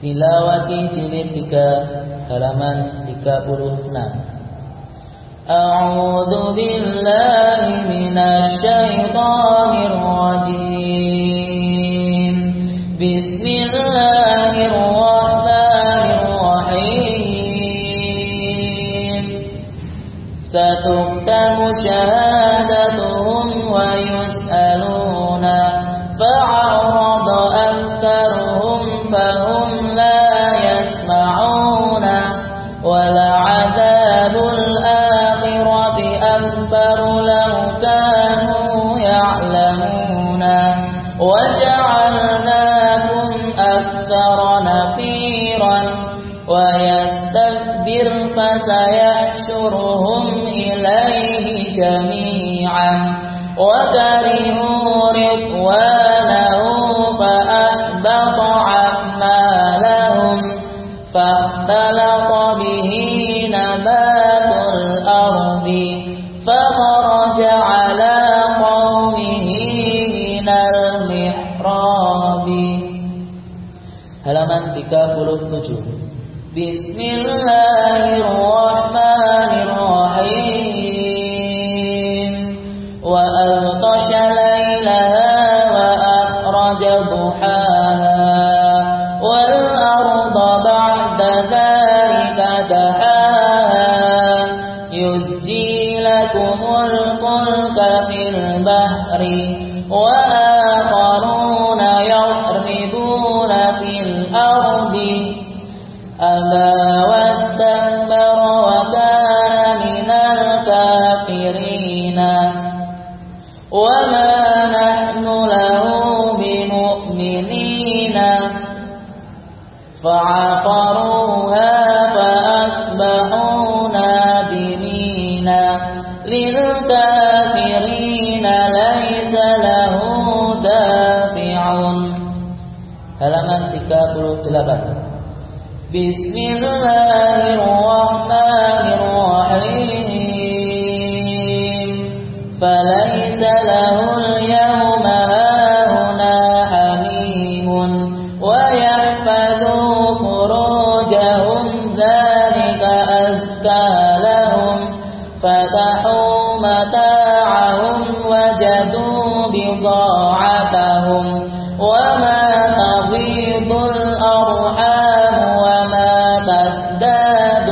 Tilawati jilid 3 halaman 36 A'udzu billahi minasy syaithanir rajim Bismillahirrahmanirrahim Satuktabu syahadatuhum fahum ولعذاب الآخرة أكبر لو كانوا يعلمون. وجعلناكم أكثر نفيرا ويستكبر فسيحشرهم إليه جميعا. وكرهوا رضوانه فاختلط به نبات الأرض فخرج على قومه من المحراب. halaman 37 Bismillahirrahmanirrahim ذلك دها يسجي لكم الفلك في البحر وآخرون يقربون في الأرض. أبا واستنبر وكان من الكافرين. وما نحن له بمؤمنين. فعقل halaman 38 بسم الله الرحمن الرحيم فليس له اليوم هاهنا حميم ويحفظوا فروجهم ذلك أزكى لهم فتحوا متاعهم وجدوا بضاعتهم وما تغيض الأرحام وما تزداد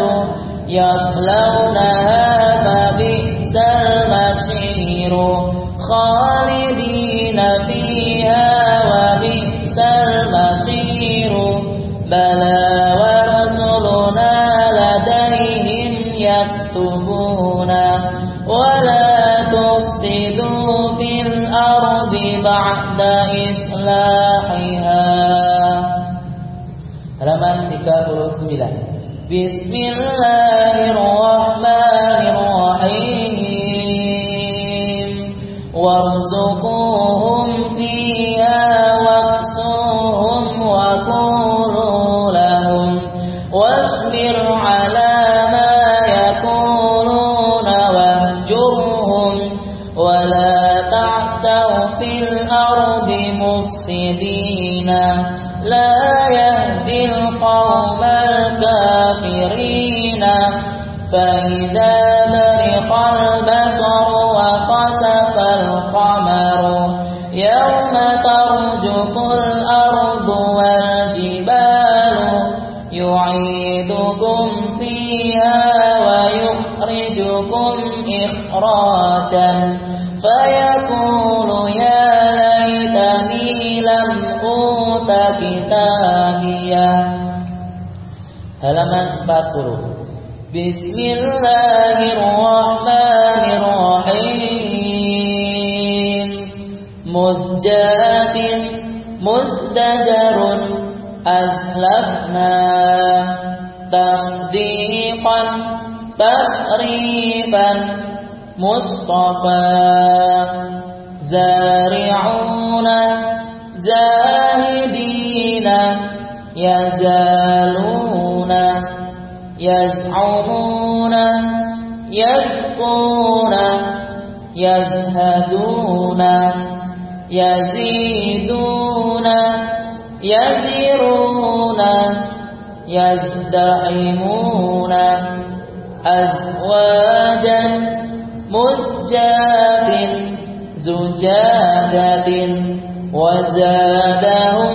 يصلونها فبئس المصير. خالدين فيها وبئس المصير. بلى ورسلنا لديهم يكتبون. ولا تفسدوا في الأرض بعد إصلاحها. Halaman 39 Bismillahirrahmanirrahim warzuquhum fiha waqsuhum wa qulu lahum wasbir ala ma yaquluna wahjurhum wa la ta'thaw fil ardi mufsidina الكافرين فإذا برق البصر وخسف القمر يوم ترجف الأرض والجبال يعيدكم فيها ويخرجكم إخراجا. فيقول يا ليتني لم أوت كتابيه. Halaman 40 Bismillahirrahmanirrahim Muzjadin muzdajarun azlafna tasdiqan tasrifan mustafa zari'una zahidina يزالون يزعمون يزقون يزهدون يزيدون يزرون يزدحمون أزواجا مزجات زجاجة وزادهم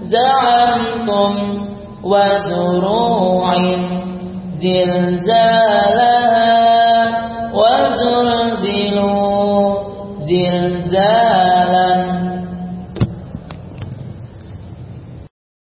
زعمتم. وزروع زلزالها